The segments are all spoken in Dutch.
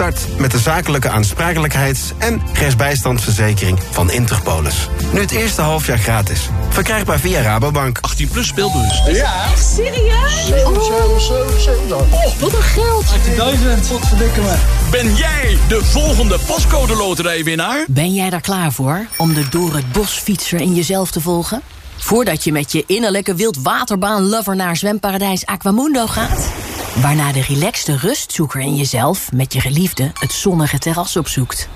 Start met de zakelijke aansprakelijkheids- en rechtsbijstandsverzekering van Interpolis. Nu het eerste halfjaar gratis. Verkrijgbaar via Rabobank. 18 plus speelbus. Ja. Echt serieus? 7, 7, 7, 7. Oh, wat een geld. 18.000, wat verdikken me. Ben jij de volgende postcode loterijwinnaar? Ben jij daar klaar voor om de door het bos fietser in jezelf te volgen? Voordat je met je innerlijke wildwaterbaan-lover naar zwemparadijs Aquamundo gaat? Waarna de relaxte rustzoeker in jezelf met je geliefde het zonnige terras opzoekt.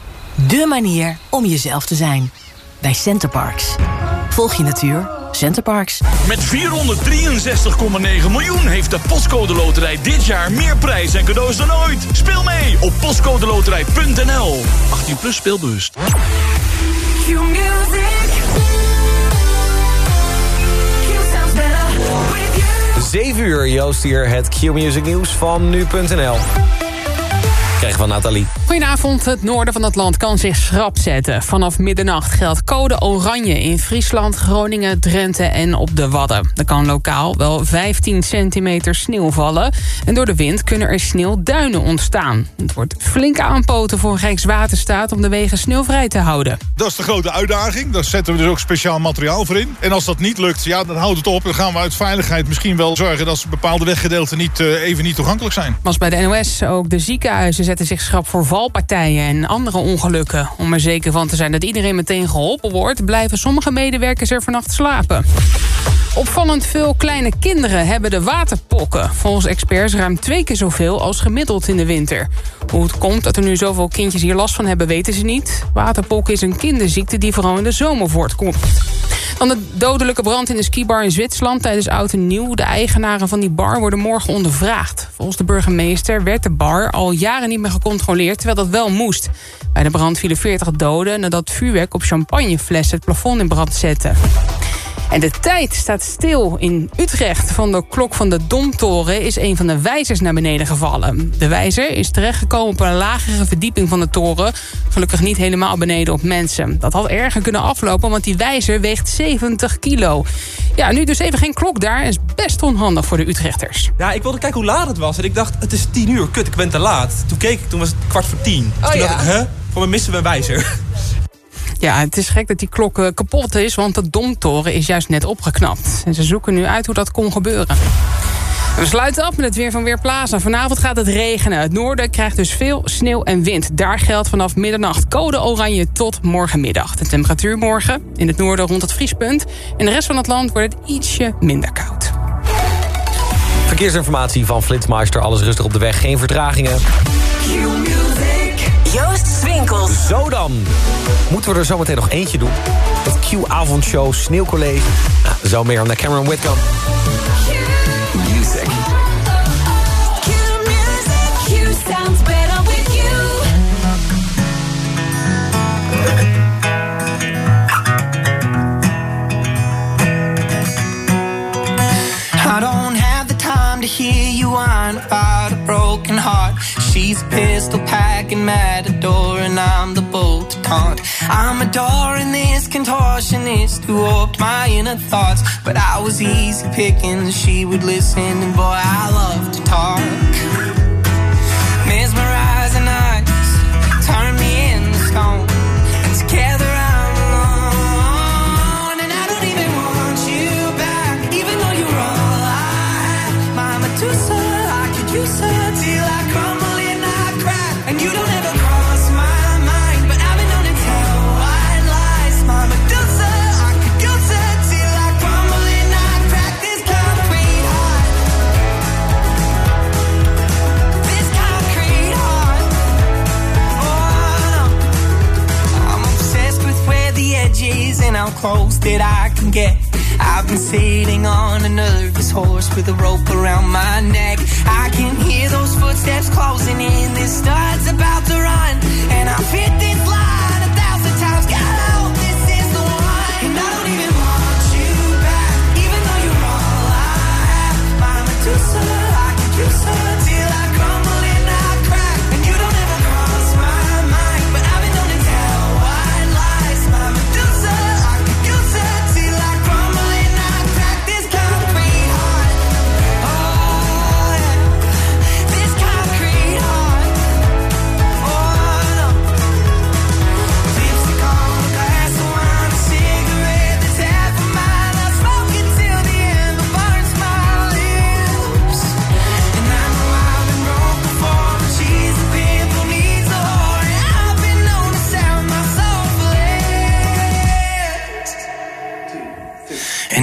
De manier om jezelf te zijn. Bij Centerparks. Volg je natuur. Centerparks. Met 463,9 miljoen heeft de Postcode Loterij dit jaar meer prijs en cadeaus dan ooit. Speel mee op postcodeloterij.nl. 18 plus speelbewust. 7 uur, Joost hier, het Q-Music nieuws van nu.nl. Krijgen van Nathalie. Goedenavond. Het noorden van het land kan zich schrap zetten. Vanaf middernacht geldt code oranje in Friesland, Groningen, Drenthe en op de Wadden. Er kan lokaal wel 15 centimeter sneeuw vallen. En door de wind kunnen er sneeuwduinen ontstaan. Het wordt flink aanpoten voor Rijkswaterstaat om de wegen sneeuwvrij te houden. Dat is de grote uitdaging. Daar zetten we dus ook speciaal materiaal voor in. En als dat niet lukt, ja, dan houdt het op. Dan gaan we uit veiligheid misschien wel zorgen... dat bepaalde weggedeelten niet, eh, even niet toegankelijk zijn. Was bij de NOS ook de ziekenhuizen zetten zich schrap voor valpartijen en andere ongelukken. Om er zeker van te zijn dat iedereen meteen geholpen wordt... blijven sommige medewerkers er vannacht slapen. Opvallend veel kleine kinderen hebben de waterpokken. Volgens experts ruim twee keer zoveel als gemiddeld in de winter. Hoe het komt dat er nu zoveel kindjes hier last van hebben, weten ze niet. Waterpokken is een kinderziekte die vooral in de zomer voortkomt. Dan de dodelijke brand in de skibar in Zwitserland tijdens Oud en Nieuw. De eigenaren van die bar worden morgen ondervraagd. Volgens de burgemeester werd de bar al jaren niet meer gecontroleerd... terwijl dat wel moest. Bij de brand vielen 40 doden nadat vuurwerk op champagneflessen het plafond in brand zette. En de tijd staat stil in Utrecht. Van de klok van de Domtoren is een van de wijzers naar beneden gevallen. De wijzer is terechtgekomen op een lagere verdieping van de toren. Gelukkig niet helemaal beneden op mensen. Dat had erger kunnen aflopen, want die wijzer weegt 70 kilo. Ja, nu dus even geen klok daar. Is best onhandig voor de Utrechters. Ja, ik wilde kijken hoe laat het was. En ik dacht, het is tien uur. Kut, ik ben te laat. Toen keek ik, toen was het kwart voor tien. Dus Oh, toen ja. dacht ik, huh? Voor me missen we een wijzer. Ja, het is gek dat die klok eh, kapot is, want de Domtoren is juist net opgeknapt. En ze zoeken nu uit hoe dat kon gebeuren. We sluiten af met het weer van Weerplaza. Vanavond gaat het regenen. Het noorden krijgt dus veel sneeuw en wind. Daar geldt vanaf middernacht code oranje tot morgenmiddag. De temperatuur morgen in het noorden rond het vriespunt. In de rest van het land wordt het ietsje minder koud. Verkeersinformatie van Flitsmeister. Alles rustig op de weg, geen vertragingen. Joost Swinkels. Zo dan. Moeten we er zometeen nog eentje doen? Het Q-avondshow Sneeuwcollege. Nou, zo meer naar Cameron Whitcomb. Music. Sounds better with you. I don't have the time to hear you whine about. She's pistol packing matador, and I'm the bull taunt. I'm adoring this contortionist who warped my inner thoughts. But I was easy picking, she would listen, and boy, I love to talk.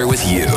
better with you.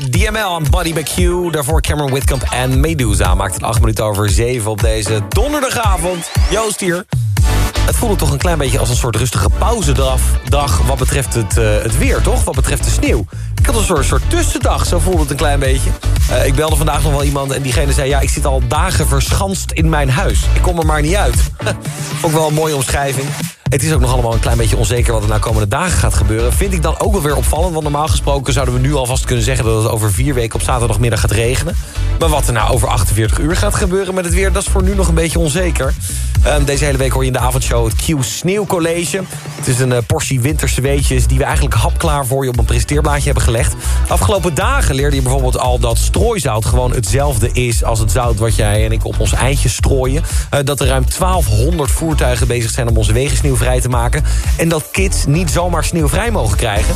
DML en Buddy Q. Daarvoor Cameron Whitcomb en Medusa. Maakt het 8 minuten over 7 op deze donderdagavond. Joost hier. Het voelde toch een klein beetje als een soort rustige pauzedag dag wat betreft het, eh, het weer, toch? Wat betreft de sneeuw. Ik had een soort, soort tussendag, zo voelde het een klein beetje. Eh, ik belde vandaag nog wel iemand en diegene zei... ja, ik zit al dagen verschanst in mijn huis. Ik kom er maar niet uit. Ik wel een mooie omschrijving. Het is ook nog allemaal een klein beetje onzeker wat er nou komende dagen gaat gebeuren. Vind ik dan ook wel weer opvallend. Want normaal gesproken zouden we nu alvast kunnen zeggen... dat het over vier weken op zaterdagmiddag gaat regenen. Maar wat er nou over 48 uur gaat gebeuren met het weer... dat is voor nu nog een beetje onzeker. Ehm, deze hele week hoor je in de avondshow het Q Sneeuwcollege. Het is een eh, portie winterse weetjes... die we eigenlijk hapklaar voor je op een presenteerblaadje hebben gelegd. Afgelopen dagen leerde je bijvoorbeeld al dat strooizout... gewoon hetzelfde is als het zout wat jij en ik op ons eitje strooien. Eh, dat er ruim 1200 voertuigen bezig zijn om onze wegen sneeuwvrij te maken. En dat kids niet zomaar sneeuwvrij mogen krijgen.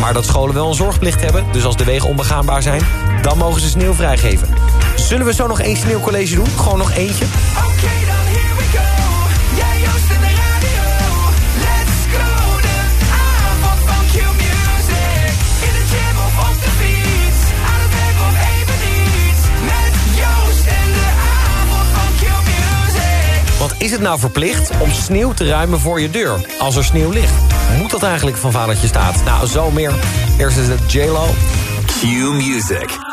Maar dat scholen wel een zorgplicht hebben. Dus als de wegen onbegaanbaar zijn, dan mogen ze sneeuw vrijgeven. Zullen we zo nog één sneeuwcollege doen? Gewoon nog eentje? Is het nou verplicht om sneeuw te ruimen voor je deur als er sneeuw ligt? Moet dat eigenlijk van vadertje staat? Nou, zo meer. Eerst is het J-Lo. Q Music.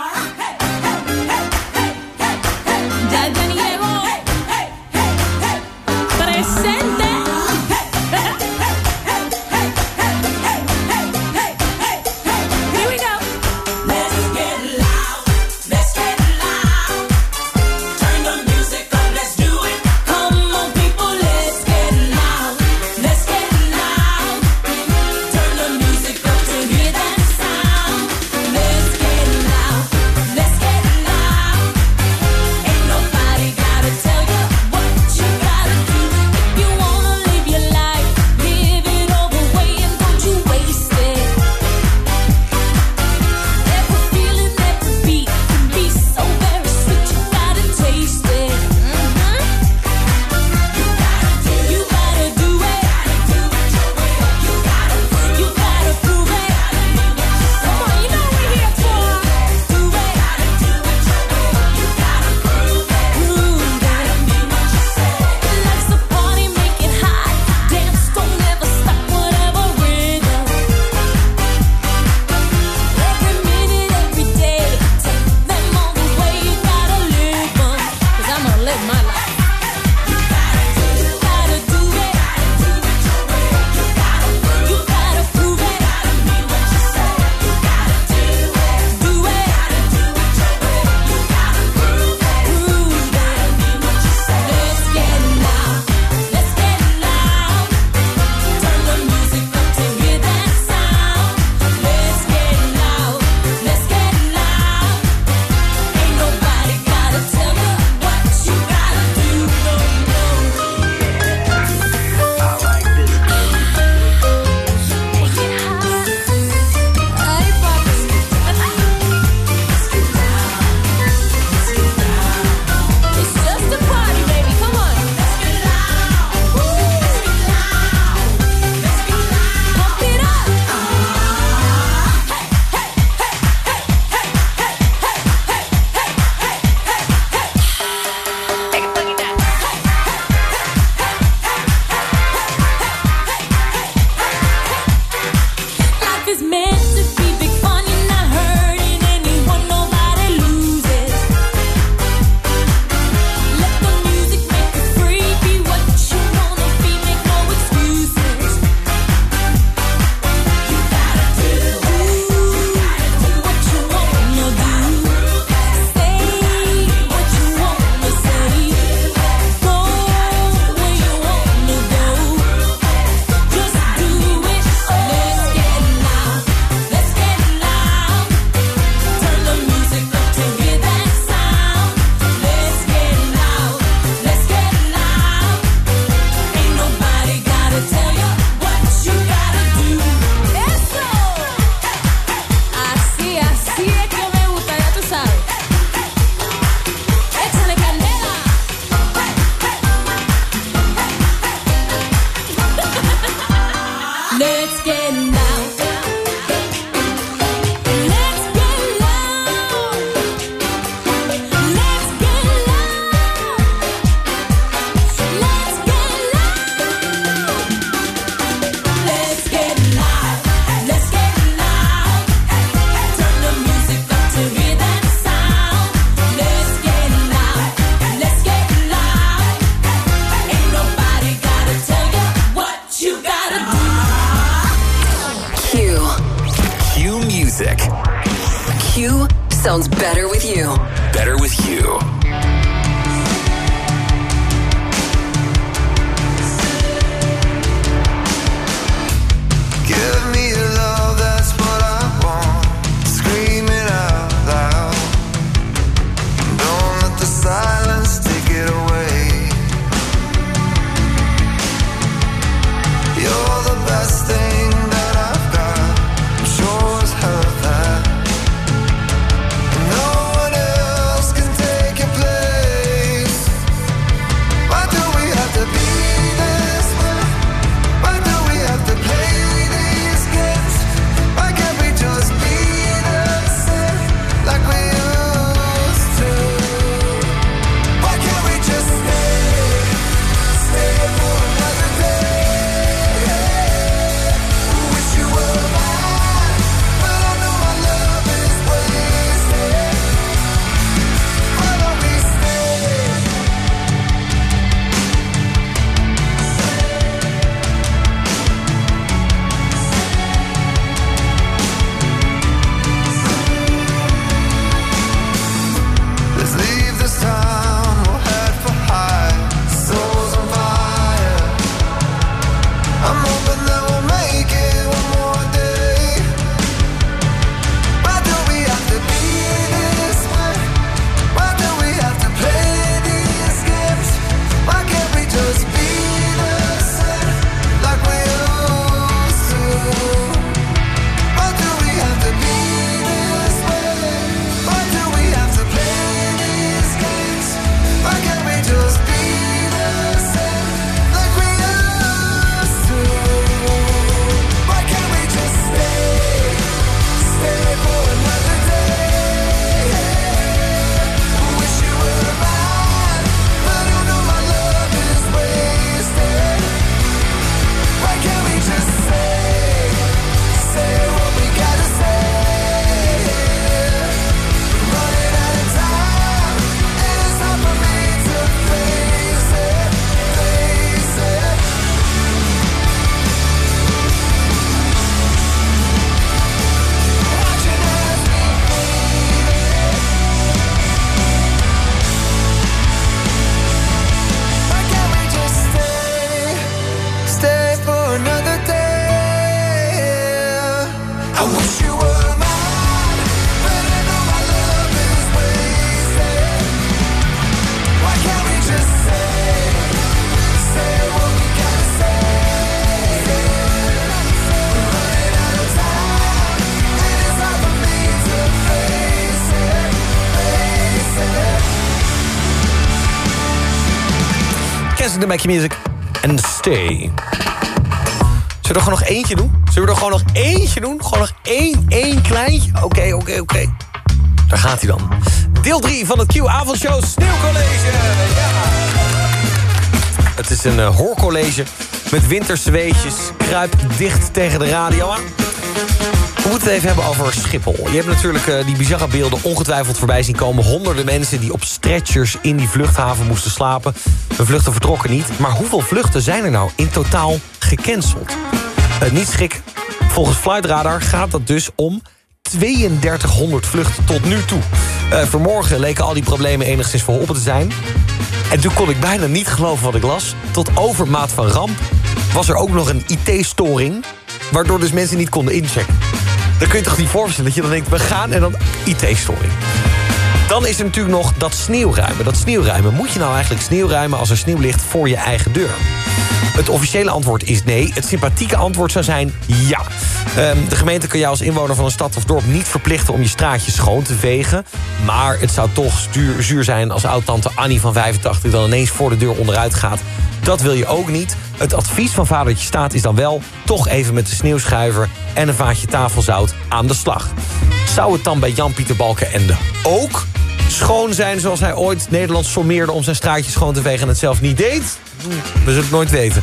Mac Music en Stay. Zullen we er gewoon nog eentje doen? Zullen we er gewoon nog eentje doen? Gewoon nog één, één kleintje? Oké, oké, oké. Daar gaat hij dan. Deel 3 van het Q-avondshow Sneeuwcollege. Ja. Het is een eh, hoorcollege met winterse weetjes. Kruip dicht tegen de radio aan. We moeten het even hebben over Schiphol. Je hebt natuurlijk eh, die bizarre beelden ongetwijfeld voorbij zien komen. Honderden mensen die op stretchers in die vluchthaven moesten slapen. De vluchten vertrokken niet. Maar hoeveel vluchten zijn er nou in totaal gecanceld? Eh, niet schrik. Volgens Flightradar gaat het dus om 3200 vluchten tot nu toe. Eh, vanmorgen leken al die problemen enigszins verholpen te zijn. En toen kon ik bijna niet geloven wat ik las. Tot overmaat van ramp was er ook nog een IT-storing... waardoor dus mensen niet konden inchecken. Dan kun je toch niet voorstellen dat je dan denkt... we gaan en dan IT-storing. Dan is er natuurlijk nog dat sneeuwruimen. Dat sneeuwruimen. Moet je nou eigenlijk sneeuwruimen als er sneeuw ligt voor je eigen deur? Het officiële antwoord is nee. Het sympathieke antwoord zou zijn ja. Ehm, de gemeente kan jou als inwoner van een stad of dorp niet verplichten... om je straatje schoon te vegen. Maar het zou toch zuur zijn als oud-tante Annie van 85... dan ineens voor de deur onderuit gaat. Dat wil je ook niet. Het advies van vadertje staat is dan wel... toch even met de sneeuwschuiver en een vaatje tafelzout aan de slag. Zou het dan bij Jan-Pieter Balkenende ook schoon zijn... zoals hij ooit Nederland sommeerde om zijn straatje schoon te vegen... en het zelf niet deed? We zullen het nooit weten.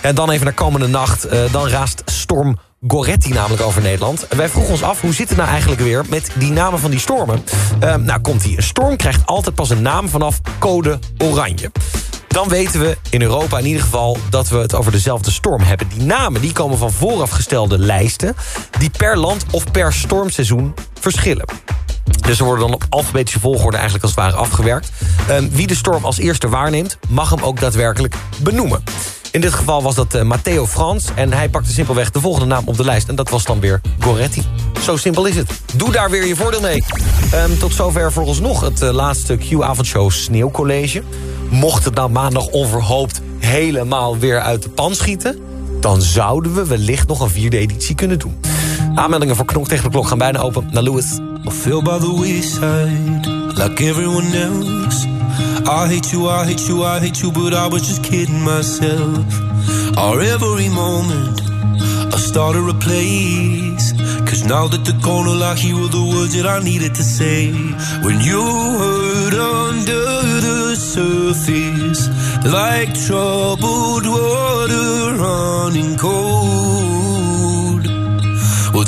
En dan even naar komende nacht. eh, dan raast storm Goretti namelijk over Nederland. Wij vroegen ons af, hoe zit het nou eigenlijk weer... met die namen van die stormen? Eh, nou, komt ie. Een storm krijgt altijd pas een naam vanaf code oranje. Dan weten we in Europa in ieder geval dat we het over dezelfde storm hebben. Die namen die komen van voorafgestelde lijsten... die per land of per stormseizoen verschillen. Dus ze worden dan op alfabetische volgorde eigenlijk als het ware afgewerkt. Ehm, wie de storm als eerste waarneemt, mag hem ook daadwerkelijk benoemen. In dit geval was dat eh, Matteo Frans. En hij pakte simpelweg de volgende naam op de lijst. En dat was dan weer Goretti. Zo simpel is het. Doe daar weer je voordeel mee. Ehm, tot zover vooralsnog het eh, laatste Q-avondshow Sneeuwcollege. Mocht het nou maandag onverhoopt helemaal weer uit de pan schieten... dan zouden we wellicht nog een vierde editie kunnen doen. Aanmeldingen voor Knok tegen de Klok gaan bijna open naar Lewis. Feel by the wayside, like everyone else. I hate you, I hate you, I hate you, but I was just kidding myself. Our every moment, I started a place. Cause now that the corner lock, here were the words that I needed to say. When you hurt under the surface, like troubled water running cold.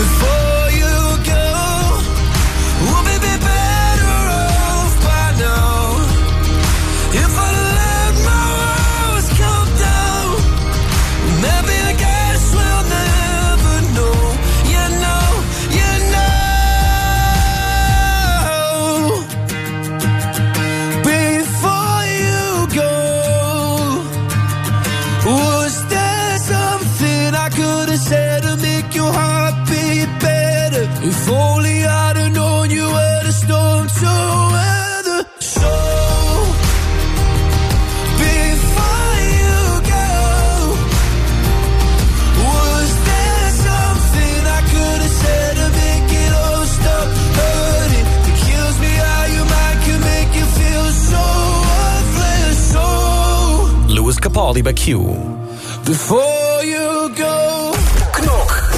The Before you go. Knok.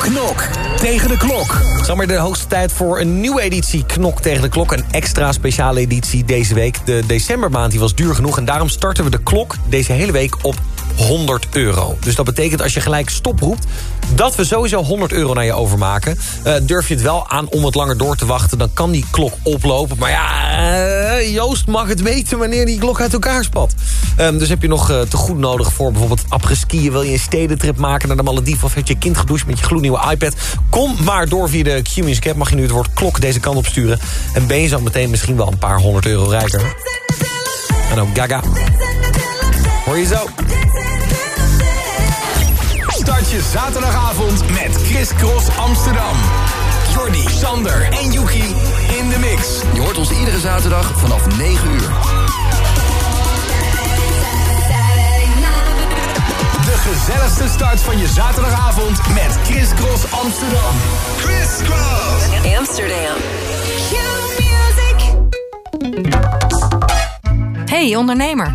Knok tegen de klok. Zomaar de hoogste tijd voor een nieuwe editie Knok tegen de klok. Een extra speciale editie deze week. De decembermaand die was duur genoeg en daarom starten we de klok deze hele week op 100 euro. Dus dat betekent als je gelijk stop roept... dat we sowieso 100 euro naar je overmaken. Eh, durf je het wel aan om wat langer door te wachten... dan kan die klok oplopen. Maar ja, eh, Joost mag het weten wanneer die klok uit elkaar spat. Ehm, dus heb je nog eh, te goed nodig voor bijvoorbeeld apres-skiën... wil je een stedentrip maken naar de Malediven... of heb je kind gedoucht met je gloednieuwe iPad... kom maar door via de Q-Music app. Mag je nu het woord klok deze kant op sturen. En ben je zo meteen misschien wel een paar honderd euro rijker. En ook Gaga. Hoor je zo. Start je zaterdagavond met Chris Cross Amsterdam. Jordi, Sander en Yuki in de mix. Je hoort ons iedere zaterdag vanaf 9 uur. De gezelligste start van je zaterdagavond met Chris Cross Amsterdam. Chris Cross Amsterdam. Hey ondernemer,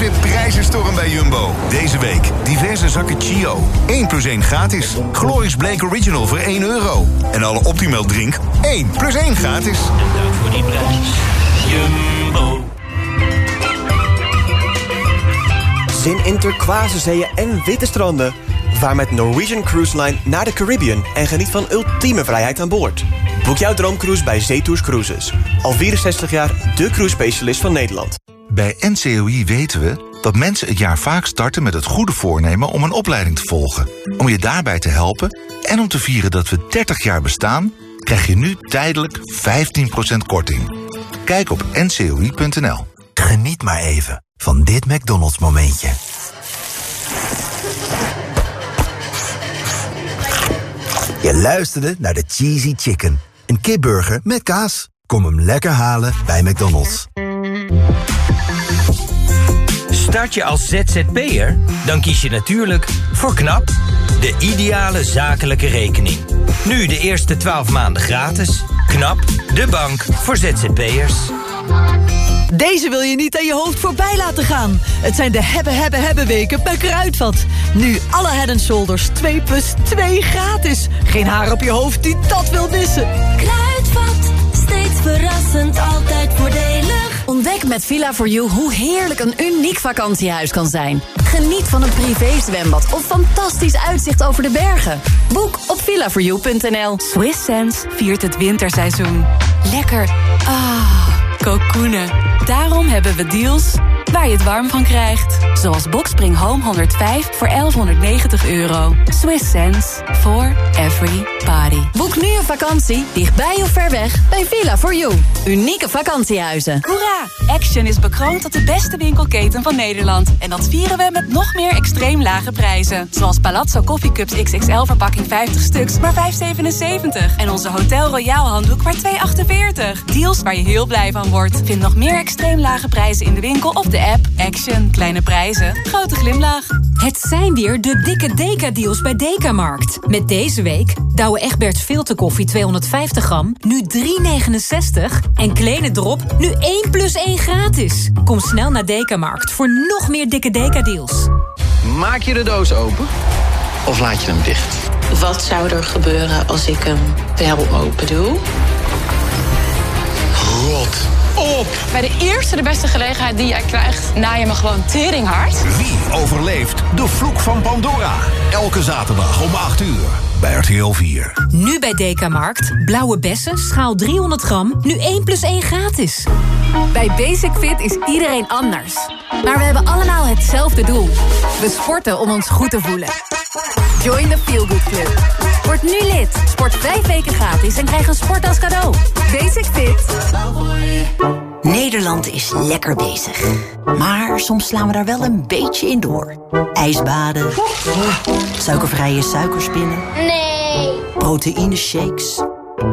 Is weer prijzenstorm bij Jumbo. Deze week diverse zakken Chio. 1 plus 1 gratis. Glorious Blake Original voor 1 euro. En alle Optimal drink 1 plus 1 gratis. En dank voor die prijs. Jumbo. Zin in turquoise zeeën en witte stranden. Vaar met Norwegian Cruise Line naar de Caribbean en geniet van ultieme vrijheid aan boord. Boek jouw droomcruise bij Zetours Cruises. Al 64 jaar de cruise specialist van Nederland. Bij NCOI weten we dat mensen het jaar vaak starten met het goede voornemen om een opleiding te volgen. Om je daarbij te helpen en om te vieren dat we 30 jaar bestaan, krijg je nu tijdelijk 15% korting. Kijk op ncoi.nl. Geniet maar even van dit McDonald's momentje. Je luisterde naar de Cheesy Chicken. Een kipburger met kaas. Kom hem lekker halen bij McDonald's. Start je als ZZP'er? Dan kies je natuurlijk voor KNAP, de ideale zakelijke rekening. Nu de eerste 12 maanden gratis. KNAP, de bank voor ZZP'ers. Deze wil je niet aan je hoofd voorbij laten gaan. Het zijn de hebben, hebben, hebben weken bij Kruidvat. Nu alle head and shoulders 2 plus 2 gratis. Geen haar op je hoofd die dat wil missen. Kruidvat, verrassend, altijd voordelig. Ontdek met villa for you hoe heerlijk een uniek vakantiehuis kan zijn. Geniet van een privézwembad of fantastisch uitzicht over de bergen. Boek op villaforyou.nl. Swiss Sense viert het winterseizoen. Lekker. Ah, kokoenen. Daarom hebben we deals waar je het warm van krijgt. Zoals Boxspring Home 105 voor 1190 euro. Swiss Sense for every body. Boek nu een vakantie, dichtbij of ver weg, bij Villa for you. Unieke vakantiehuizen. Hoera! Action is bekroond tot de beste winkelketen van Nederland. En dat vieren we met nog meer extreem lage prijzen. Zoals Palazzo Coffee Cups XXL verpakking 50 stuks, maar 5,77. En onze Hotel Royal handdoek maar 2,48. Deals waar je heel blij van wordt. Vind nog meer extreem lage prijzen in de winkel of de app. Action. Kleine prijzen. Grote glimlach. Het zijn weer de dikke Deka-deals bij Dekamarkt. Met deze week Douwe Egberts filterkoffie 250 gram, nu 3,69. En Kleine Drop, nu 1 plus 1 gratis. Kom snel naar Dekamarkt voor nog meer dikke Deka-deals. Maak je de doos open of laat je hem dicht? Wat zou er gebeuren als ik hem wel open doe? Rot op! Bij de eerste de beste gelegenheid die jij krijgt, na je me gewoon teringhard. Wie overleeft de vloek van Pandora? Elke zaterdag om 8 uur bij RTL 4. Nu bij Dekamarkt, blauwe bessen, schaal 300 gram, nu 1 plus 1 gratis. Bij Basic Fit is iedereen anders. Maar we hebben allemaal hetzelfde doel. We sporten om ons goed te voelen. Join the Feel Good Club. Word nu lid. Sport vijf weken gratis en krijg een sport als cadeau. Basic Fit. Nederland is lekker bezig. Maar soms slaan we daar wel een beetje in door. Ijsbaden. Suikervrije suikerspinnen. Nee. Proteïne shakes.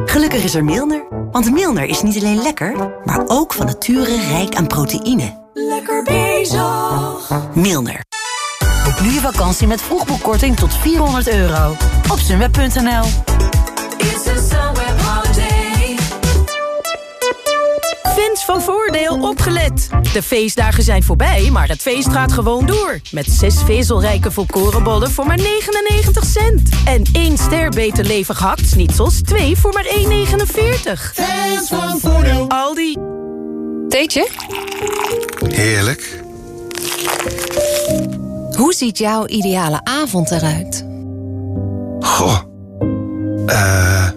Gelukkig is er Milner. Want Milner is niet alleen lekker, maar ook van nature rijk aan proteïne. Lekker bezig. Milner. Boek nu je vakantie met vroegboekkorting tot 400 euro. Op sunweb.nl Fans van Voordeel opgelet. De feestdagen zijn voorbij, maar het feest gaat gewoon door. Met zes vezelrijke volkorenbollen voor maar 99 cent. En één ster beter levig hakt-snitsels, twee voor maar 1,49. Fans van Voordeel. Aldi. Theetje? Heerlijk. Hoe ziet jouw ideale avond eruit? Goh. Eh...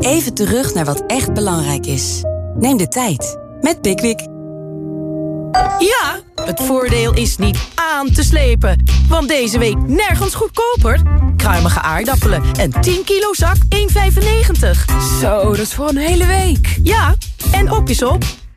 Even terug naar wat echt belangrijk is. Neem de tijd met Pickwick. Ja, het voordeel is niet aan te slepen. Want deze week nergens goedkoper. Kruimige aardappelen en 10 kilo zak 1,95. Zo, dat is voor een hele week. Ja, en op is op.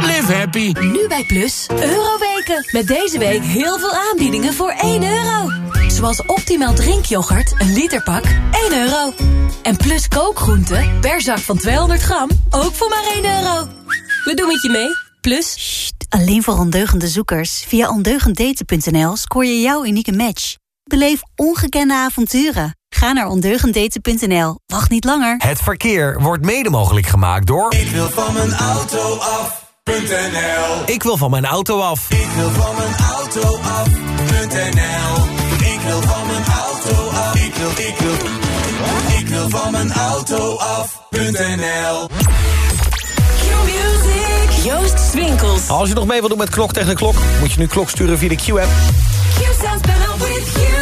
live happy. Nu bij Plus, Euroweken. Met deze week heel veel aanbiedingen voor 1 euro. Zoals optimaal drinkyoghurt, een literpak, 1 euro. En Plus kookgroenten, per zak van 200 gram, ook voor maar 1 euro. We doen het je mee, Plus. Alleen voor ondeugende zoekers. Via ondeugenddaten.nl scoor je jouw unieke match. Beleef ongekende avonturen. Ga naar ondeugenddaten.nl. Wacht niet langer. Het verkeer wordt mede mogelijk gemaakt door... Ik wil van mijn auto Ik wil van mijn auto af. Ik wil van mijn auto af.nl Ik wil van mijn auto af. Ik wil, ik wil, ik wil van mijn auto af.nl. Joost Swinkels. Als je nog mee wilt doen met Klok tegen de Klok... moet je nu klok sturen via de Q-app. Q sounds better with you.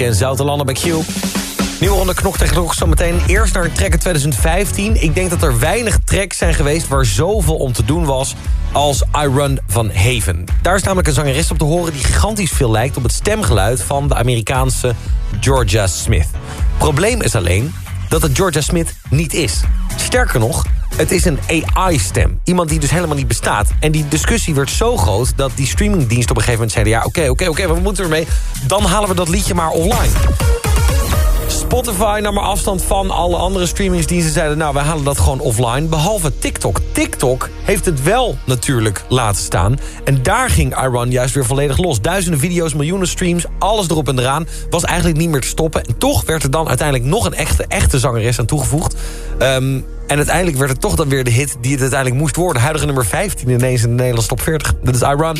en Zoutelanden bij Q. Nieuwe ronde knok tegen knok. Zometeen eerst naar Trekken 2015. Ik denk dat er weinig tracks zijn geweest waar zoveel om te doen was als I Run van Haven. Daar is namelijk een zangeres op te horen die gigantisch veel lijkt op het stemgeluid van de Amerikaanse Georgia Smith. Probleem is alleen dat het Georgia Smith niet is. Sterker nog, het is een AI-stem. Iemand die dus helemaal niet bestaat. En die discussie werd zo groot dat die streamingdiensten op een gegeven moment zeiden... ja, oké, oké, wat oké, we moeten ermee. Dan halen we dat liedje maar online. Spotify nam er afstand van. Alle andere streamingsdiensten zeiden... nou, we halen dat gewoon offline. Behalve TikTok. TikTok heeft het wel natuurlijk laten staan. En daar ging Iron juist weer volledig los. Duizenden video's, miljoenen streams, alles erop en eraan. Was eigenlijk niet meer te stoppen. En toch werd er dan uiteindelijk nog een echte, echte zangeres aan toegevoegd. Ehm, en uiteindelijk werd het toch dan weer de hit die het uiteindelijk moest worden. Huidige nummer 15 ineens in de Nederlandse top 40. Dat is Iran.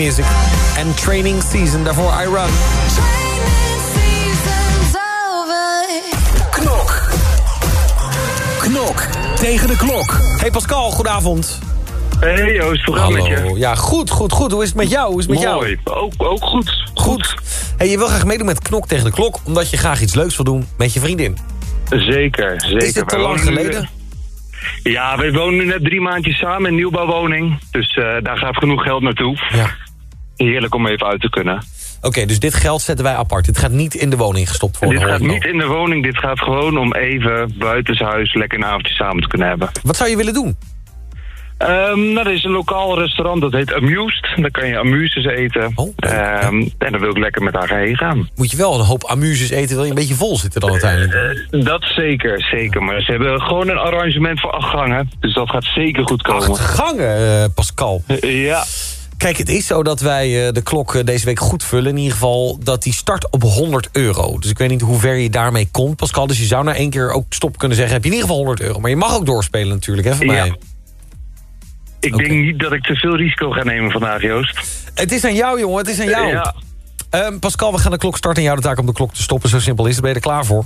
Music. En Training Season, daarvoor I Run. Knok. Knok. Tegen de klok. Hey Pascal, goedenavond. Hey Joost, hoe gaat het met je? Ja, goed, goed, goed. Hoe is het met jou? Hoe is het met Mooi, jou? ook, ook goed. Goed. Hey, je wil graag meedoen met Knok tegen de klok... omdat je graag iets leuks wil doen met je vriendin. Zeker, zeker. Is dit te lang geleden? Ja, we wonen nu net drie maandjes samen in een nieuwbouwwoning. Dus eh, daar gaat genoeg geld naartoe. Ja. Heerlijk om even uit te kunnen. Oké, dus dit geld zetten wij apart. Dit gaat niet in de woning gestopt worden. dit gaat niet in de woning, dit gaat gewoon om even buitenshuis lekker een avondje samen te kunnen hebben. Wat zou je willen doen? Ehm, nou, er is een lokaal restaurant, dat heet Amused. Daar kan je amuses eten. Oh, Ehm, en dan wil ik lekker met haar heen gaan. Moet je wel een hoop amuses eten... wil je een beetje vol zitten dan uiteindelijk. Eh, dat zeker, zeker. Maar ze hebben gewoon een arrangement voor acht gangen. Dus dat gaat zeker goed komen. Acht gangen, eh, Pascal. Ja. Kijk, het is zo dat wij eh, de klok eh, deze week goed vullen. In ieder geval dat die start op 100 euro. Dus ik weet niet hoe ver je daarmee komt, Pascal. Dus je zou na één keer ook stop kunnen zeggen... heb je in ieder geval 100 euro. Maar je mag ook doorspelen natuurlijk, hè, van Ja. mij. Ik denk niet dat ik te veel risico ga nemen vandaag, Joost. Het is aan jou, jongen. Het is aan jou. Ja. Ehm, Pascal, we gaan de klok starten en jou de taak om de klok te stoppen. Zo simpel is het. Ben je er klaar voor?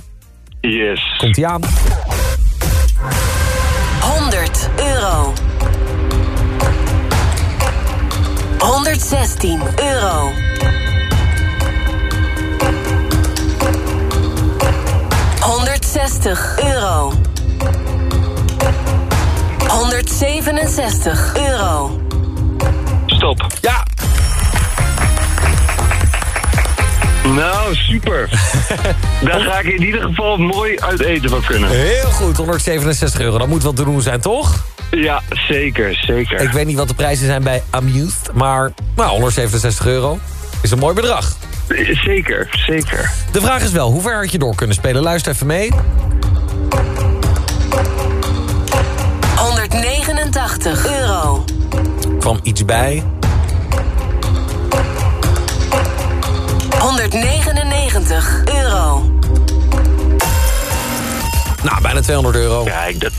Yes. Komt-ie aan. 116 euro. 160 euro. 167 euro. Stop. Ja. Nou, super. Daar ga ik in ieder geval mooi uit eten van kunnen. Heel goed, 167 euro. Dat moet wel te doen zijn, toch? Ja, zeker, zeker. Ik weet niet wat de prijzen zijn bij Amused, maar nou, 167 euro is een mooi bedrag. Zeker, zeker. De vraag is wel, hoe ver had je door kunnen spelen? Luister even mee. 189 euro. kwam iets bij. 199 euro. Nou, bijna 200 euro. Kijk, dat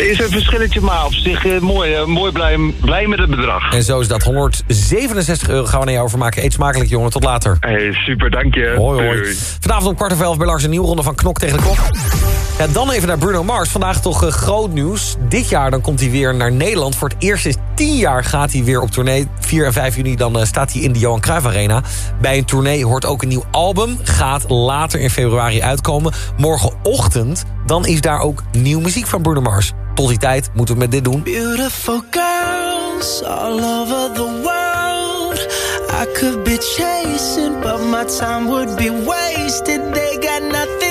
is een verschilletje, maar op zich eh, mooi. eh, mooi blij, blij met het bedrag. En zo is dat. 167 euro gaan we naar jou overmaken. Eet smakelijk, jongen. Tot later. Hey, super, dank je. Hoi, hoi. Vanavond om kwart over elf bij Lars een nieuwe ronde van Knok tegen de Klok. Ja, dan even naar Bruno Mars. Vandaag toch eh, groot nieuws. Dit jaar dan komt hij weer naar Nederland. Voor het eerst sinds 10 jaar gaat hij weer op tournee. 4 en 5 juni dan eh, staat hij in de Johan Cruijff Arena. Bij een tournee hoort ook een nieuw album. Gaat later in februari uitkomen. Morgenochtend dan is daar ook nieuw muziek van Bruno Mars. Tot die tijd moeten we met dit doen. Beautiful girls all over the world. I could be chasing, but my time would be wasted. They got nothing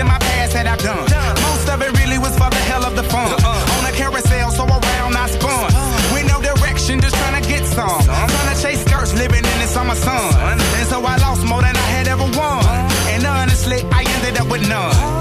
in my past that I've done. Most of it really was for the hell of the fun. Uh-uh. On a carousel, so around I spun. Uh-huh. With no direction, just trying to get some. Trying to chase skirts, living in the summer sun. And so I lost more than I had ever won. Uh-huh. And honestly, I ended up with none. There's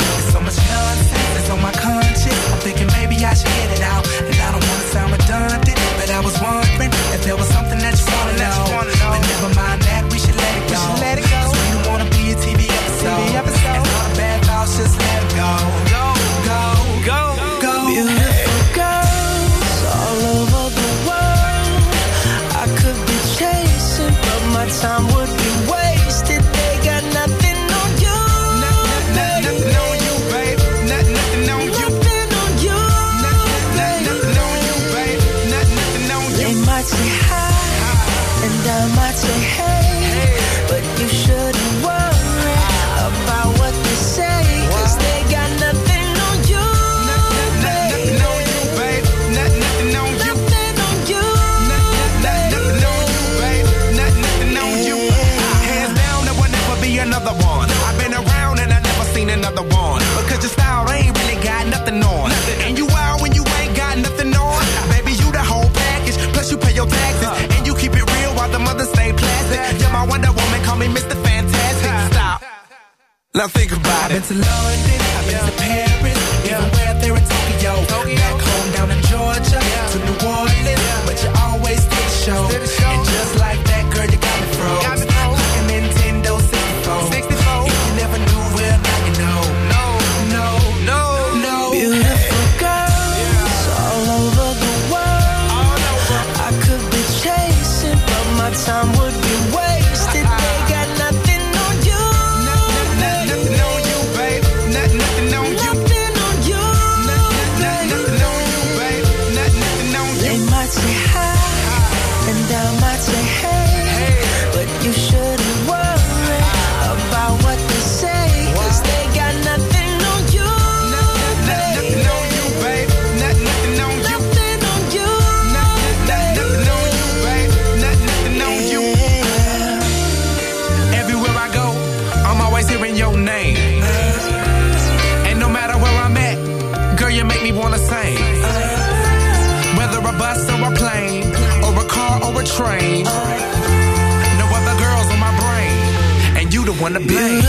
and you the one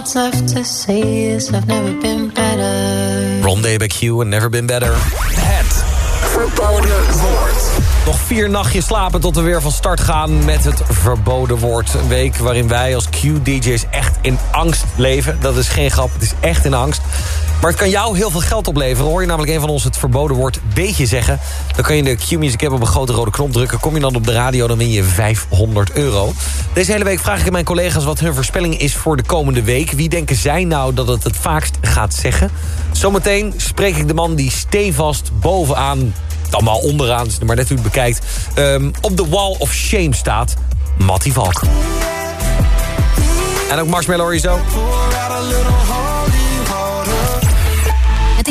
That's left to say is I've never been better. Ron Dayback Hugh en Never Been Better. Het verboden woord. Nog vier nachtjes slapen tot we weer van start gaan met het verboden woord. Een week waarin wij als Q-DJ's echt in angst leven. Dat is geen grap, het is echt in angst. Maar het kan jou heel veel geld opleveren. Hoor je namelijk een van ons het verboden woord beetje zeggen... dan kan je de Q-Music app op een grote rode knop drukken. Kom je dan op de radio, dan win je 500 euro. Deze hele week vraag ik aan mijn collega's wat hun voorspelling is voor de komende week. Wie denken zij nou dat het het vaakst gaat zeggen? Zometeen spreek ik de man die stevast bovenaan... dan wel onderaan, maar net hoe het bekijkt... ehm, op de Wall of Shame staat. Mattie Valk. En ook Marshmallow zo.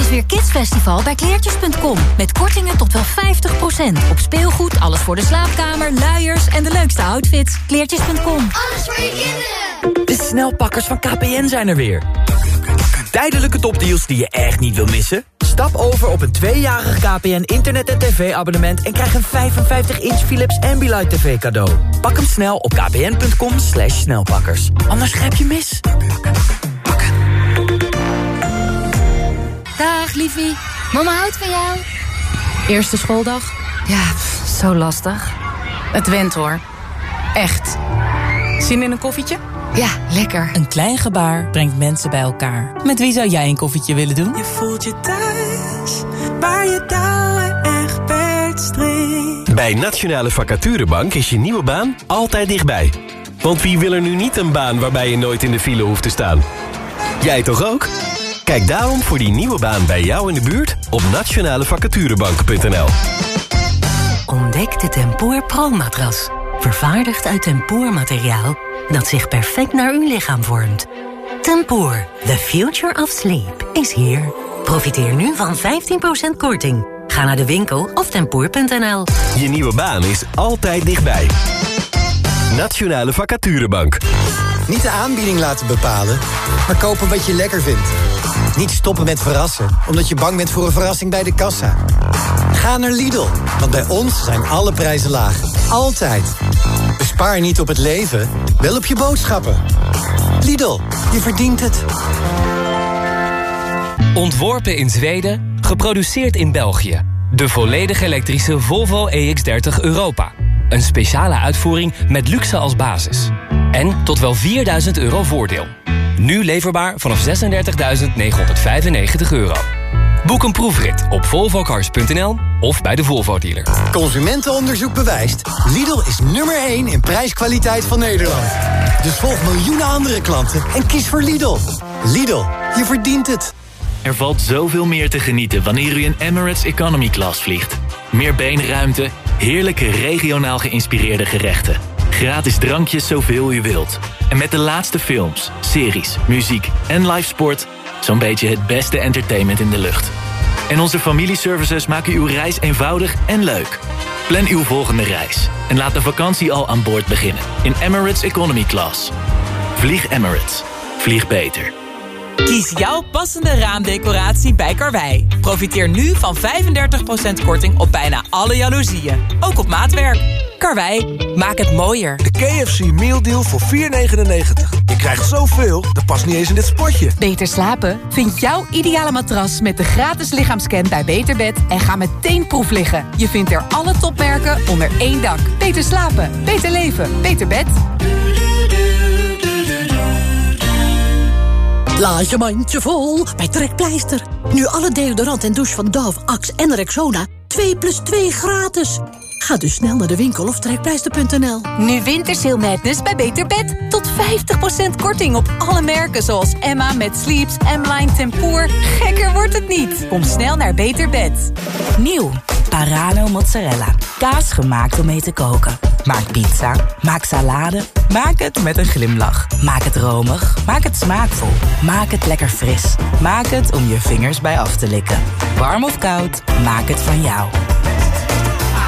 Het is weer Kidsfestival bij kleertjes.com. Met kortingen tot wel 50%. Op speelgoed, alles voor de slaapkamer, luiers en de leukste outfits. Kleertjes.com. Alles voor je kinderen. De snelpakkers van KPN zijn er weer. Tijdelijke topdeals die je echt niet wil missen? Stap over op een tweejarig KPN internet- en tv-abonnement... en krijg een 55-inch Philips Ambilight TV cadeau. Pak hem snel op kpn.com slash snelpakkers. Anders grijp je mis. Liefie. Mama houdt van jou. Eerste schooldag? Ja, pff, zo lastig. Het went hoor. Echt. Zin in een koffietje? Ja, lekker. Een klein gebaar brengt mensen bij elkaar. Met wie zou jij een koffietje willen doen? Je voelt je thuis, waar je touwen echt. Bij Nationale Vacaturebank is je nieuwe baan altijd dichtbij. Want wie wil er nu niet een baan waarbij je nooit in de file hoeft te staan? Jij toch ook? Kijk daarom voor die nieuwe baan bij jou in de buurt op nationalevacaturebank.nl. Ontdek de Tempoor Pro-matras. Vervaardigd uit tempoormateriaal dat zich perfect naar uw lichaam vormt. Tempoor, the future of sleep, is here. Profiteer nu van 15% korting. Ga naar de winkel of tempoor.nl. Je nieuwe baan is altijd dichtbij. Nationale Vacaturebank. Niet de aanbieding laten bepalen, maar kopen wat je lekker vindt. Niet stoppen met verrassen, omdat je bang bent voor een verrassing bij de kassa. Ga naar Lidl, want bij ons zijn alle prijzen laag. Altijd. Bespaar niet op het leven, wel op je boodschappen. Lidl, je verdient het. Ontworpen in Zweden, geproduceerd in België. De volledig elektrische Volvo EX30 Europa. Een speciale uitvoering met luxe als basis. En tot wel 4000 euro voordeel. Nu leverbaar vanaf 36.995 euro. Boek een proefrit op volvocars.nl of bij de Volvo dealer. Consumentenonderzoek bewijst. Lidl is nummer 1 in prijskwaliteit van Nederland. Dus volg miljoenen andere klanten en kies voor Lidl. Lidl, je verdient het. Er valt zoveel meer te genieten wanneer u in Emirates Economy Class vliegt. Meer beenruimte, heerlijke regionaal geïnspireerde gerechten. Gratis drankjes zoveel u wilt. En met de laatste films, series, muziek en live sport... zo'n beetje het beste entertainment in de lucht. En onze familieservices maken uw reis eenvoudig en leuk. Plan uw volgende reis en laat de vakantie al aan boord beginnen... in Emirates Economy Class. Vlieg Emirates. Vlieg beter. Kies jouw passende raamdecoratie bij Karwei. Profiteer nu van 35% korting op bijna alle jaloezieën. Ook op maatwerk. Karwei, maak het mooier. De KFC Meal Deal voor 4,99. Je krijgt zoveel, dat past niet eens in dit spotje. Beter slapen? Vind jouw ideale matras met de gratis lichaamscan bij Beterbed en ga meteen proef liggen. Je vindt er alle topmerken onder één dak. Beter slapen, beter leven, beter bed. Laat je mandje vol bij Trekpleister. Nu alle deodorant en douche van Dove, Axe en Rexona 2 plus 2 gratis. Ga dus snel naar de winkel of trekpleister.nl. Nu Wintersale Madness bij Beter Bed. Tot 50% korting op alle merken zoals Emma met Sleeps, M-Line Tempoor. Gekker wordt het niet. Kom snel naar Beter Bed. Nieuw, Parano mozzarella. Kaas gemaakt om mee te koken. Maak pizza, maak salade, maak het met een glimlach. Maak het romig, maak het smaakvol. Maak het lekker fris. Maak het om je vingers bij af te likken. Warm of koud, maak het van jou.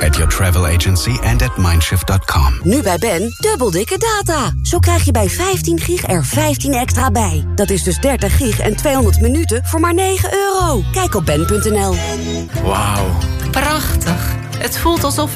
At your travel agency and at mindshift.com. Nu bij Ben, dubbel dikke data. Zo krijg je bij 15 gig er 15 extra bij. Dat is dus 30 gig en 200 minuten voor maar 9 euro. Kijk op ben.nl. Wauw. Prachtig. Het voelt alsof we